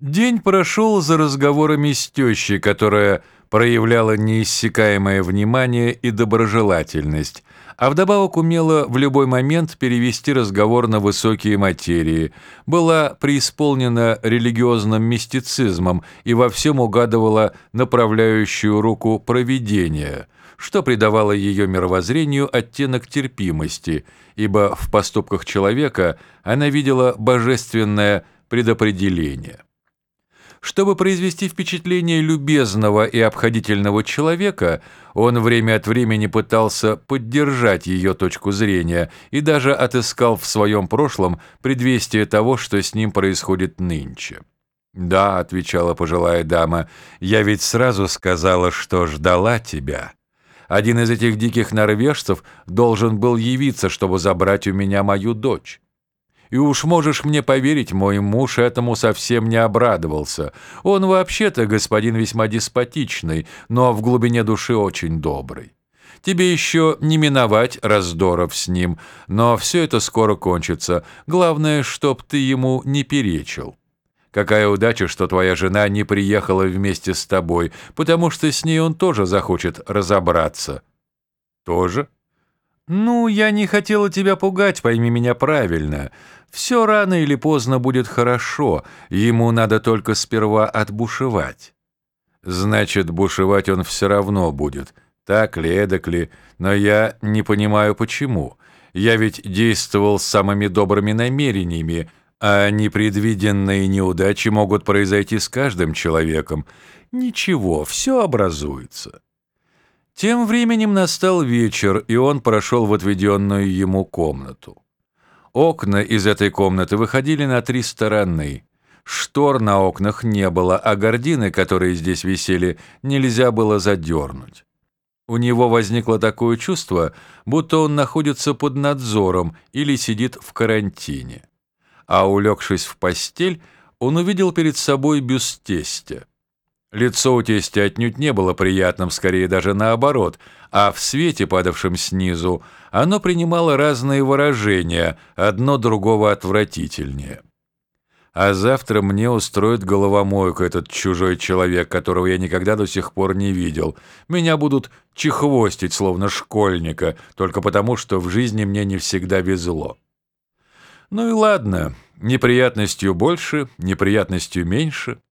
День прошел за разговорами с тещей, которая проявляла неиссякаемое внимание и доброжелательность, а вдобавок умела в любой момент перевести разговор на высокие материи, была преисполнена религиозным мистицизмом и во всем угадывала направляющую руку провидения, что придавало ее мировоззрению оттенок терпимости, ибо в поступках человека она видела божественное предопределение. Чтобы произвести впечатление любезного и обходительного человека, он время от времени пытался поддержать ее точку зрения и даже отыскал в своем прошлом предвестие того, что с ним происходит нынче. «Да», — отвечала пожилая дама, — «я ведь сразу сказала, что ждала тебя. Один из этих диких норвежцев должен был явиться, чтобы забрать у меня мою дочь». И уж можешь мне поверить, мой муж этому совсем не обрадовался. Он вообще-то господин весьма деспотичный, но в глубине души очень добрый. Тебе еще не миновать раздоров с ним, но все это скоро кончится. Главное, чтоб ты ему не перечил. Какая удача, что твоя жена не приехала вместе с тобой, потому что с ней он тоже захочет разобраться». «Тоже?» «Ну, я не хотела тебя пугать, пойми меня правильно. Все рано или поздно будет хорошо, ему надо только сперва отбушевать». «Значит, бушевать он все равно будет, так ли, эдак ли, но я не понимаю, почему. Я ведь действовал с самыми добрыми намерениями, а непредвиденные неудачи могут произойти с каждым человеком. Ничего, все образуется». Тем временем настал вечер, и он прошел в отведенную ему комнату. Окна из этой комнаты выходили на три стороны. Штор на окнах не было, а гардины, которые здесь висели, нельзя было задернуть. У него возникло такое чувство, будто он находится под надзором или сидит в карантине. А улегшись в постель, он увидел перед собой бюст. Лицо у тестя отнюдь не было приятным, скорее даже наоборот, а в свете, падавшем снизу, оно принимало разные выражения, одно другого отвратительнее. А завтра мне устроит головомойку этот чужой человек, которого я никогда до сих пор не видел. Меня будут чехвостить, словно школьника, только потому, что в жизни мне не всегда везло. Ну и ладно, неприятностью больше, неприятностью меньше —